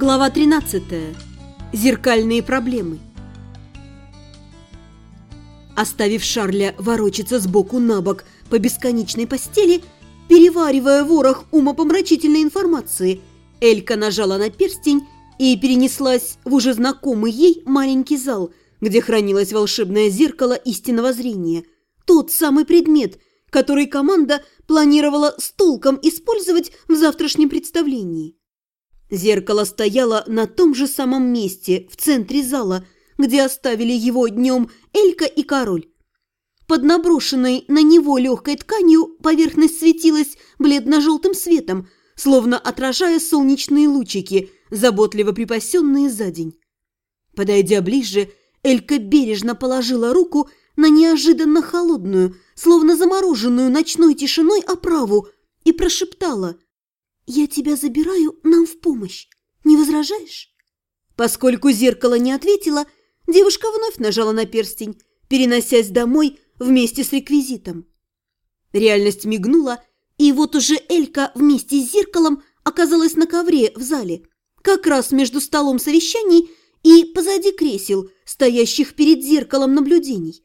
Глава 13. Зеркальные проблемы. Оставив Шарля ворочаться сбоку на бок по бесконечной постели, переваривая ворох умопомрачительной информации, Элька нажала на перстень и перенеслась в уже знакомый ей маленький зал, где хранилось волшебное зеркало истинного зрения. Тот самый предмет, который команда планировала с толком использовать в завтрашнем представлении. Зеркало стояло на том же самом месте, в центре зала, где оставили его днем Элька и Король. Под наброшенной на него легкой тканью поверхность светилась бледно-желтым светом, словно отражая солнечные лучики, заботливо припасенные за день. Подойдя ближе, Элька бережно положила руку на неожиданно холодную, словно замороженную ночной тишиной оправу и прошептала – «Я тебя забираю нам в помощь. Не возражаешь?» Поскольку зеркало не ответило, девушка вновь нажала на перстень, переносясь домой вместе с реквизитом. Реальность мигнула, и вот уже Элька вместе с зеркалом оказалась на ковре в зале, как раз между столом совещаний и позади кресел, стоящих перед зеркалом наблюдений.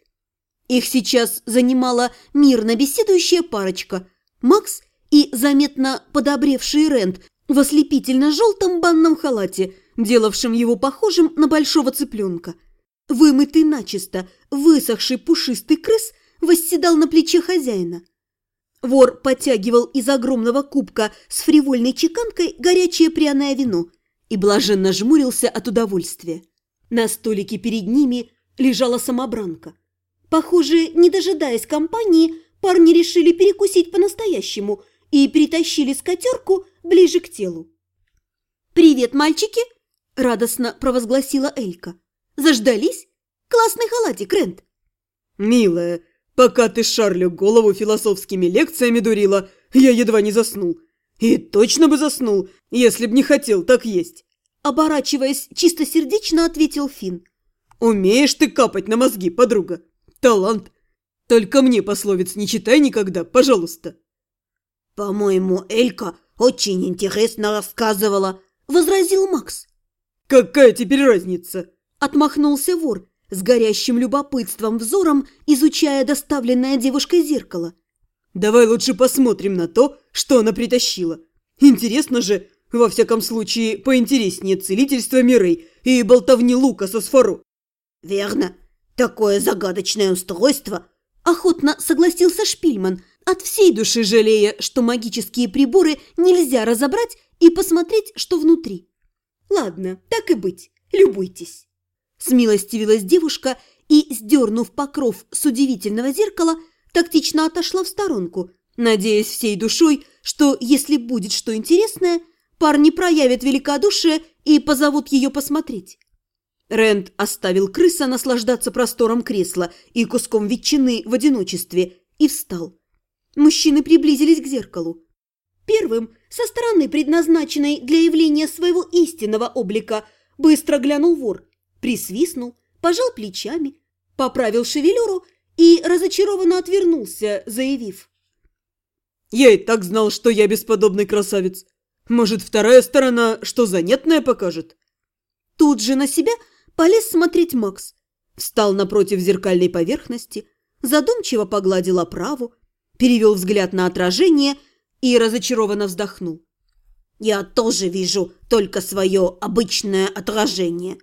Их сейчас занимала мирно беседующая парочка – Макс и заметно подобревший Рент в ослепительно-желтом банном халате, делавшем его похожим на большого цыпленка. Вымытый начисто, высохший пушистый крыс восседал на плече хозяина. Вор подтягивал из огромного кубка с фривольной чеканкой горячее пряное вино и блаженно жмурился от удовольствия. На столике перед ними лежала самобранка. Похоже, не дожидаясь компании, парни решили перекусить по-настоящему – и перетащили скатерку ближе к телу. «Привет, мальчики!» – радостно провозгласила Элька. «Заждались? Классный халатик, Рент!» «Милая, пока ты Шарлю голову философскими лекциями дурила, я едва не заснул. И точно бы заснул, если б не хотел так есть!» Оборачиваясь, чистосердечно ответил Финн. «Умеешь ты капать на мозги, подруга! Талант! Только мне пословиц не читай никогда, пожалуйста!» «По-моему, Элька очень интересно рассказывала», – возразил Макс. «Какая теперь разница?» – отмахнулся вор, с горящим любопытством взором, изучая доставленное девушкой зеркало. «Давай лучше посмотрим на то, что она притащила. Интересно же, во всяком случае, поинтереснее целительство Мирей и болтовни Лука со Сфоро». «Верно. Такое загадочное устройство». Охотно согласился Шпильман – от всей души жалея, что магические приборы нельзя разобрать и посмотреть, что внутри. Ладно, так и быть, любуйтесь. Смилостивилась девушка и, сдернув покров с удивительного зеркала, тактично отошла в сторонку, надеясь всей душой, что, если будет что интересное, парни проявят великодушие и позовут ее посмотреть. Рэнд оставил крыса наслаждаться простором кресла и куском ветчины в одиночестве и встал. Мужчины приблизились к зеркалу. Первым, со стороны, предназначенной для явления своего истинного облика, быстро глянул вор, присвистнул, пожал плечами, поправил шевелюру и разочарованно отвернулся, заявив. «Я и так знал, что я бесподобный красавец. Может, вторая сторона что занятное покажет?» Тут же на себя полез смотреть Макс. Встал напротив зеркальной поверхности, задумчиво погладил оправу, перевел взгляд на отражение и разочарованно вздохнул. «Я тоже вижу только свое обычное отражение».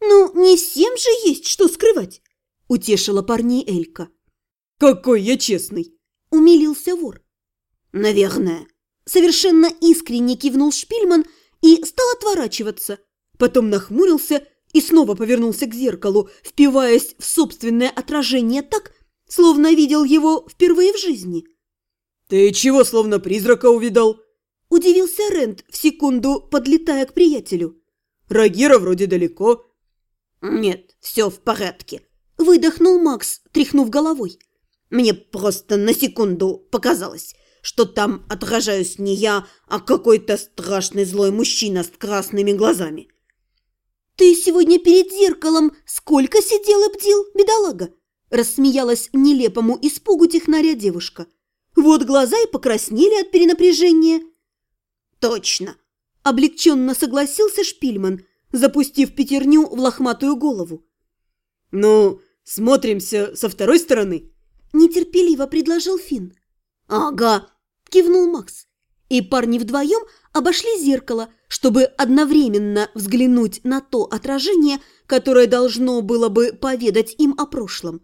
«Ну, не всем же есть что скрывать», – утешила парней Элька. «Какой я честный!» – умилился вор. «Наверное». Совершенно искренне кивнул Шпильман и стал отворачиваться. Потом нахмурился и снова повернулся к зеркалу, впиваясь в собственное отражение так, словно видел его впервые в жизни. «Ты чего, словно призрака увидал?» – удивился Рент в секунду, подлетая к приятелю. «Рагира вроде далеко». «Нет, все в порядке», – выдохнул Макс, тряхнув головой. «Мне просто на секунду показалось, что там отражаюсь не я, а какой-то страшный злой мужчина с красными глазами». «Ты сегодня перед зеркалом сколько сидел и бдил, бедолага?» Рассмеялась нелепому испугу технаря девушка. Вот глаза и покраснели от перенапряжения. «Точно!» – Облегченно согласился Шпильман, запустив пятерню в лохматую голову. «Ну, смотримся со второй стороны?» Нетерпеливо предложил Финн. «Ага», – кивнул Макс. И парни вдвоем обошли зеркало, чтобы одновременно взглянуть на то отражение, которое должно было бы поведать им о прошлом.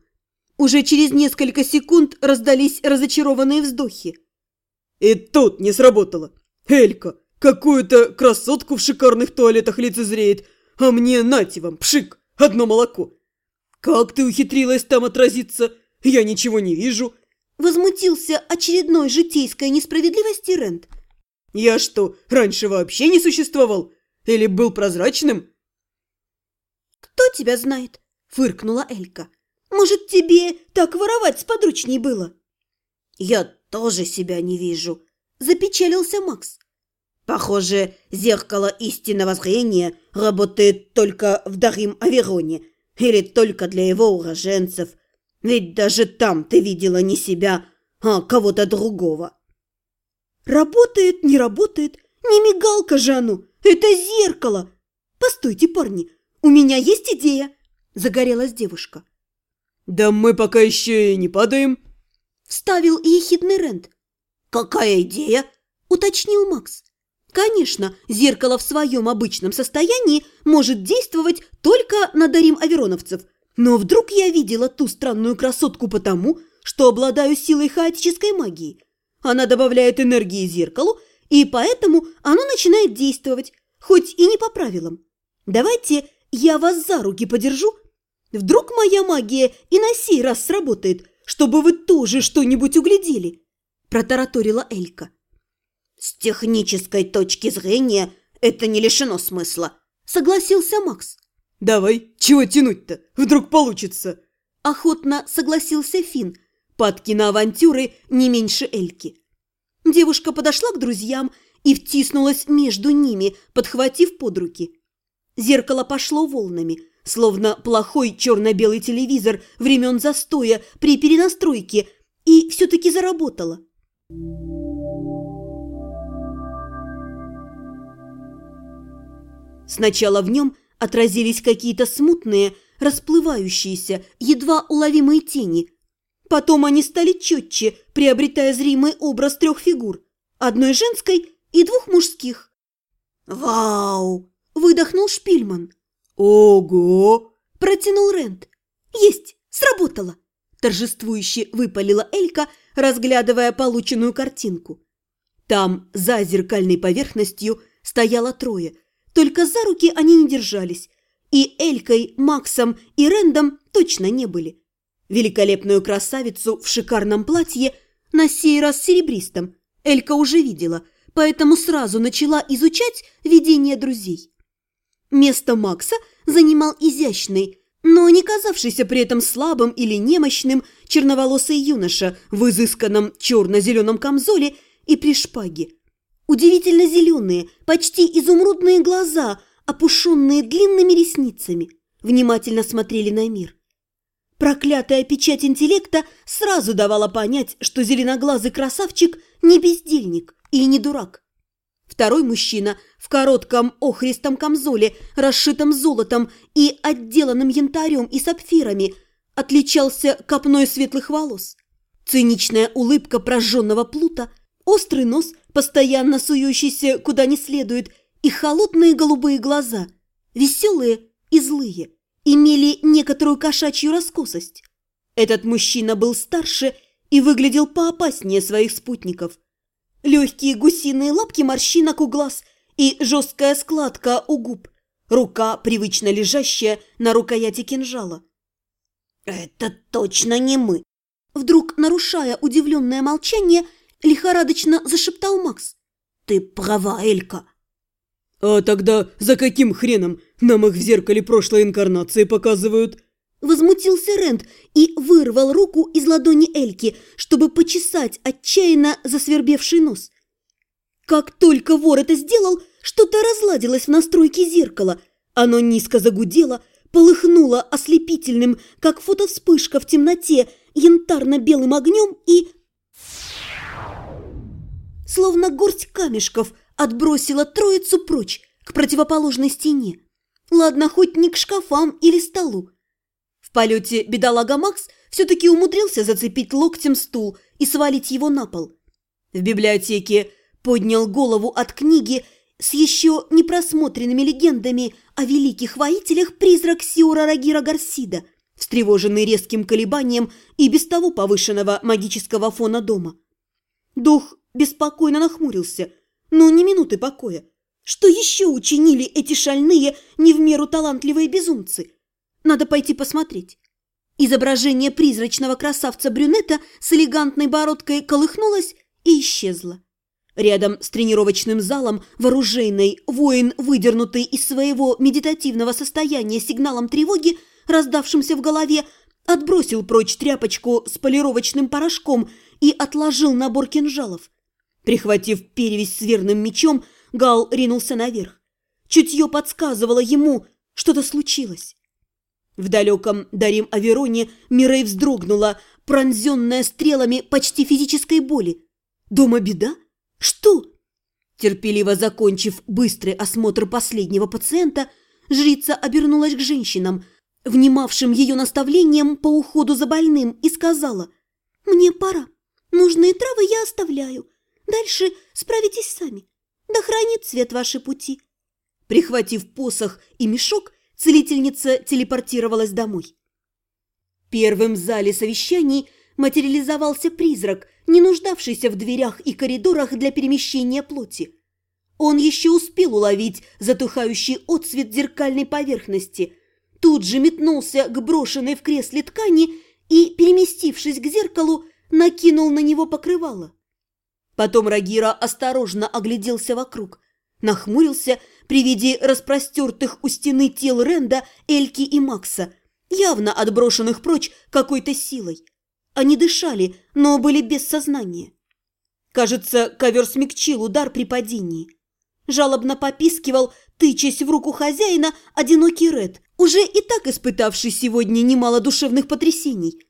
Уже через несколько секунд раздались разочарованные вздохи. «И тут не сработало! Элька, какую-то красотку в шикарных туалетах лицезреет, а мне, нате вам, пшик, одно молоко! Как ты ухитрилась там отразиться? Я ничего не вижу!» Возмутился очередной житейской несправедливости Рент. «Я что, раньше вообще не существовал? Или был прозрачным?» «Кто тебя знает?» – фыркнула Элька. «Может, тебе так воровать сподручней было?» «Я тоже себя не вижу», – запечалился Макс. «Похоже, зеркало истинного зрения работает только в Дарим Авероне или только для его уроженцев – ведь даже там ты видела не себя, а кого-то другого. Работает, не работает, не мигалка же оно, это зеркало. Постойте, парни, у меня есть идея, загорелась девушка. Да мы пока еще и не падаем. Вставил ехидный Рент. Какая идея? Уточнил Макс. Конечно, зеркало в своем обычном состоянии может действовать только на Дарим Авероновцев, но вдруг я видела ту странную красотку потому, что обладаю силой хаотической магии. Она добавляет энергии зеркалу, и поэтому оно начинает действовать, хоть и не по правилам. Давайте я вас за руки подержу. Вдруг моя магия и на сей раз сработает, чтобы вы тоже что-нибудь углядели, протараторила Элька. С технической точки зрения это не лишено смысла, согласился Макс. «Давай, чего тянуть-то? Вдруг получится!» Охотно согласился Финн, падки на авантюры не меньше Эльки. Девушка подошла к друзьям и втиснулась между ними, подхватив под руки. Зеркало пошло волнами, словно плохой черно-белый телевизор времен застоя при перенастройке, и все-таки заработало. Сначала в нем отразились какие-то смутные, расплывающиеся, едва уловимые тени. Потом они стали четче, приобретая зримый образ трех фигур – одной женской и двух мужских. «Вау!» – выдохнул Шпильман. «Ого!» – протянул Рент. «Есть! Сработало!» – торжествующе выпалила Элька, разглядывая полученную картинку. Там, за зеркальной поверхностью, стояло трое – только за руки они не держались. И Элькой, Максом и Рэндом точно не были. Великолепную красавицу в шикарном платье, на сей раз серебристом, Элька уже видела, поэтому сразу начала изучать видение друзей. Место Макса занимал изящный, но не казавшийся при этом слабым или немощным черноволосый юноша в изысканном черно-зеленом камзоле и при шпаге. Удивительно зеленые, почти изумрудные глаза, опушенные длинными ресницами, внимательно смотрели на мир. Проклятая печать интеллекта сразу давала понять, что зеленоглазый красавчик не бездельник и не дурак. Второй мужчина в коротком охристом камзоле, расшитом золотом и отделанным янтарем и сапфирами, отличался копной светлых волос. Циничная улыбка прожженного плута, острый нос – постоянно сующийся куда не следует, и холодные голубые глаза, веселые и злые, имели некоторую кошачью раскосость. Этот мужчина был старше и выглядел поопаснее своих спутников. Легкие гусиные лапки морщинок у глаз и жесткая складка у губ, рука, привычно лежащая на рукояти кинжала. «Это точно не мы!» Вдруг, нарушая удивленное молчание, Лихорадочно зашептал Макс. «Ты права, Элька!» «А тогда за каким хреном нам их в зеркале прошлой инкарнации показывают?» Возмутился Рент и вырвал руку из ладони Эльки, чтобы почесать отчаянно засвербевший нос. Как только вор это сделал, что-то разладилось в настройке зеркала. Оно низко загудело, полыхнуло ослепительным, как фотовспышка в темноте, янтарно-белым огнем и словно горсть камешков отбросила троицу прочь, к противоположной стене. Ладно, хоть не к шкафам или столу. Полете бедолага Макс все-таки умудрился зацепить локтем стул и свалить его на пол. В библиотеке поднял голову от книги с еще непросмотренными легендами о великих воителях призрак Сиура Рагира Гарсида, встревоженный резким колебанием и без того повышенного магического фона дома. Дух беспокойно нахмурился, но ни минуты покоя. Что еще учинили эти шальные, не в меру талантливые безумцы? Надо пойти посмотреть. Изображение призрачного красавца-брюнета с элегантной бородкой колыхнулось и исчезло. Рядом с тренировочным залом вооруженный воин, выдернутый из своего медитативного состояния сигналом тревоги, раздавшимся в голове, отбросил прочь тряпочку с полировочным порошком и отложил набор кинжалов. Прихватив перевязь с верным мечом, Гал ринулся наверх. Чутье подсказывало ему, что-то случилось. В далеком Дарим Авероне Мирей вздрогнула, пронзенная стрелами почти физической боли. Дома беда? Что? Терпеливо закончив быстрый осмотр последнего пациента, жрица обернулась к женщинам, внимавшим ее наставлениям по уходу за больным, и сказала, «Мне пора. Нужные травы я оставляю. Дальше справитесь сами. Да хранит свет ваши пути». Прихватив посох и мешок, целительница телепортировалась домой. Первым в зале совещаний материализовался призрак, не нуждавшийся в дверях и коридорах для перемещения плоти. Он еще успел уловить затухающий отсвет зеркальной поверхности, тут же метнулся к брошенной в кресле ткани и, переместившись к зеркалу, накинул на него покрывало. Потом Рагира осторожно огляделся вокруг, нахмурился при виде распростертых у стены тел Ренда, Эльки и Макса, явно отброшенных прочь какой-то силой. Они дышали, но были без сознания. Кажется, ковер смягчил удар при падении. Жалобно попискивал, тычась в руку хозяина, одинокий Ред, уже и так испытавший сегодня немало душевных потрясений.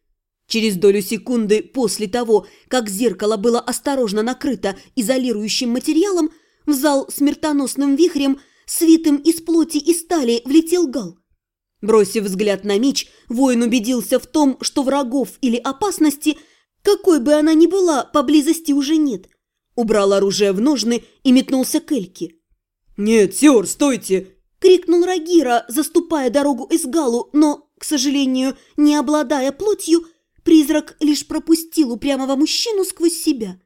Через долю секунды после того, как зеркало было осторожно накрыто изолирующим материалом, в зал смертоносным вихрем, свитым из плоти и стали, влетел Гал. Бросив взгляд на меч, воин убедился в том, что врагов или опасности, какой бы она ни была, поблизости уже нет. Убрал оружие в ножны и метнулся к Эльке. «Нет, Сиор, стойте!» – крикнул Рагира, заступая дорогу Эсгалу, но, к сожалению, не обладая плотью, призрак лишь пропустил упрямого мужчину сквозь себя.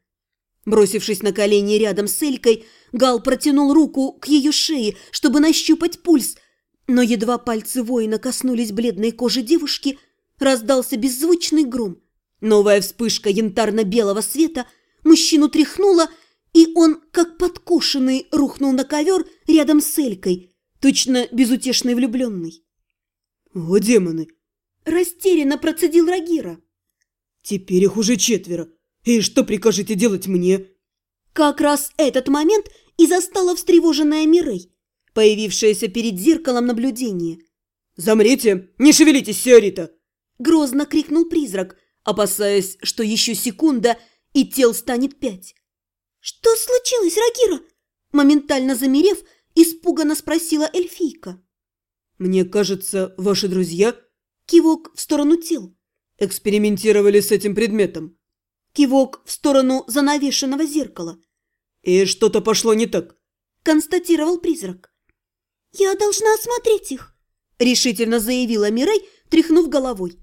Бросившись на колени рядом с Элькой, Гал протянул руку к ее шее, чтобы нащупать пульс – но едва пальцы воина коснулись бледной кожи девушки, раздался беззвучный гром. Новая вспышка янтарно-белого света мужчину тряхнула, и он, как подкошенный, рухнул на ковер рядом с Элькой, точно безутешный влюбленный. «О, демоны!» Растерянно процедил Рагира. «Теперь их уже четверо. И что прикажете делать мне?» Как раз этот момент и застала встревоженная Мирей появившееся перед зеркалом наблюдения. «Замрите! Не шевелитесь, Сиорита!» Грозно крикнул призрак, опасаясь, что еще секунда, и тел станет пять. «Что случилось, Рагира?» Моментально замерев, испуганно спросила эльфийка. «Мне кажется, ваши друзья...» Кивок в сторону тел. «Экспериментировали с этим предметом». Кивок в сторону занавешенного зеркала. «И что-то пошло не так», – констатировал призрак. «Я должна осмотреть их», – решительно заявила Мирей, тряхнув головой.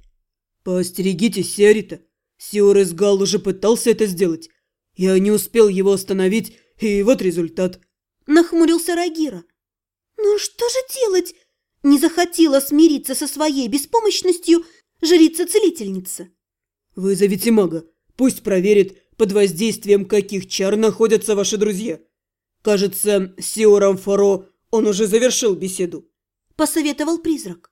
«Поостерегитесь, Сиарита. Сиорес Гал уже пытался это сделать. Я не успел его остановить, и вот результат». Нахмурился Рагира. «Ну что же делать?» Не захотела смириться со своей беспомощностью жрица-целительница. «Вызовите мага. Пусть проверит, под воздействием каких чар находятся ваши друзья. Кажется, с Сиором Фаро он уже завершил беседу. Посоветовал призрак.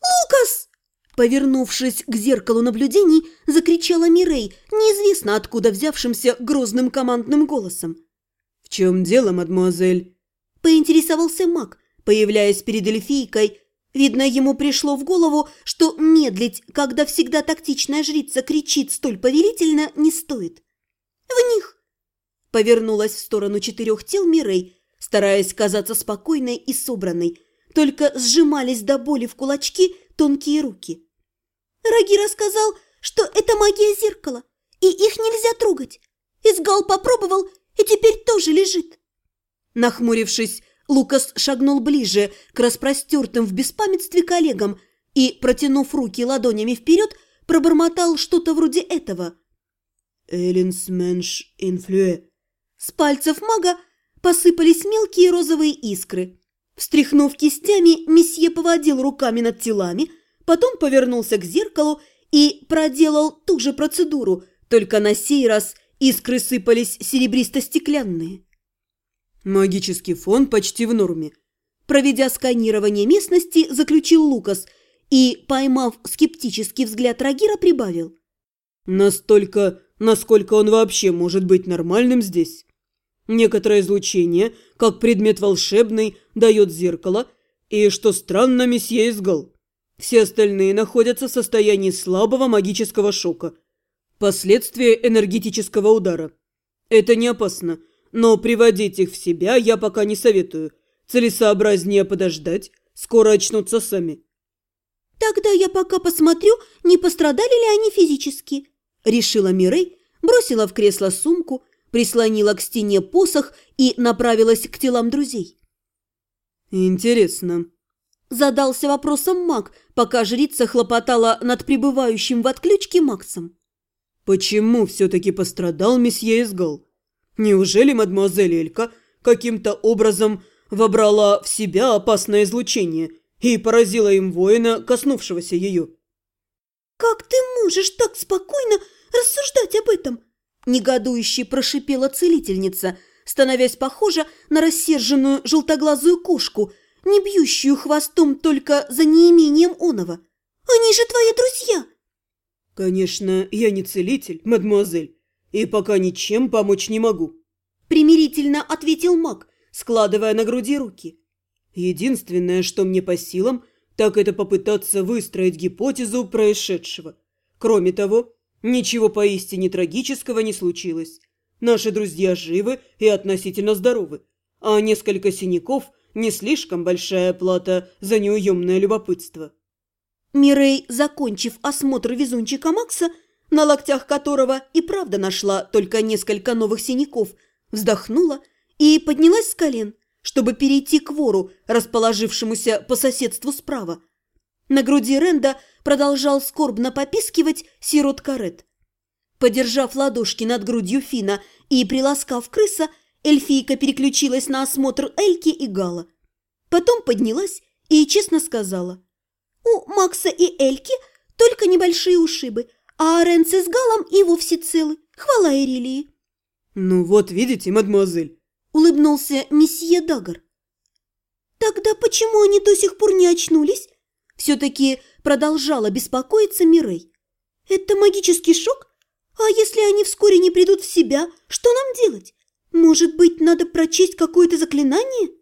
«Лукас!» Повернувшись к зеркалу наблюдений, закричала Мирей, неизвестно откуда взявшимся грозным командным голосом. «В чем дело, мадмуазель?» Поинтересовался маг, появляясь перед эльфийкой. Видно, ему пришло в голову, что медлить, когда всегда тактичная жрица кричит столь повелительно, не стоит. «В них!» Повернулась в сторону четырех тел Мирей, стараясь казаться спокойной и собранной, только сжимались до боли в кулачки тонкие руки. Раги рассказал, что это магия зеркала, и их нельзя трогать. Изгал попробовал, и теперь тоже лежит. Нахмурившись, Лукас шагнул ближе к распростертым в беспамятстве коллегам и, протянув руки ладонями вперед, пробормотал что-то вроде этого. «Эллинс менш инфлюэ». С пальцев мага посыпались мелкие розовые искры. Встряхнув кистями, месье поводил руками над телами, потом повернулся к зеркалу и проделал ту же процедуру, только на сей раз искры сыпались серебристо-стеклянные. Магический фон почти в норме. Проведя сканирование местности, заключил Лукас и, поймав скептический взгляд Рагира, прибавил. Настолько, насколько он вообще может быть нормальным здесь. Некоторое излучение, как предмет волшебный, дает зеркало, и, что странно, месье изгал. Все остальные находятся в состоянии слабого магического шока. Последствия энергетического удара. Это не опасно, но приводить их в себя я пока не советую. Целесообразнее подождать, скоро очнутся сами. «Тогда я пока посмотрю, не пострадали ли они физически», – решила Мирей, бросила в кресло сумку, прислонила к стене посох и направилась к телам друзей. «Интересно», – задался вопросом маг, пока жрица хлопотала над пребывающим в отключке Максом. «Почему все-таки пострадал месье Изгал?» Неужели мадемуазель Элька каким-то образом вобрала в себя опасное излучение и поразила им воина, коснувшегося ее? «Как ты можешь так спокойно рассуждать об этом?» Негодующе прошипела целительница, становясь похожа на рассерженную желтоглазую кошку, не бьющую хвостом только за неимением оного. «Они же твои друзья!» «Конечно, я не целитель, мадемуазель, и пока ничем помочь не могу», – примирительно ответил маг, складывая на груди руки. «Единственное, что мне по силам, так это попытаться выстроить гипотезу происшедшего. Кроме того, ничего поистине трагического не случилось. Наши друзья живы и относительно здоровы, а несколько синяков – не слишком большая плата за неуемное любопытство». Мирей, закончив осмотр везунчика Макса, на локтях которого и правда нашла только несколько новых синяков, вздохнула и поднялась с колен, чтобы перейти к вору, расположившемуся по соседству справа. На груди Ренда продолжал скорбно попискивать сирот Карет. Подержав ладошки над грудью Фина и приласкав крыса, эльфийка переключилась на осмотр Эльки и Гала. Потом поднялась и честно сказала. «У Макса и Эльки только небольшие ушибы – а Ренце с Галом и вовсе целы. Хвала Эрилии. «Ну вот, видите, мадемуазель», — улыбнулся месье Дагар. «Тогда почему они до сих пор не очнулись?» Все-таки продолжала беспокоиться Мирей. «Это магический шок? А если они вскоре не придут в себя, что нам делать? Может быть, надо прочесть какое-то заклинание?»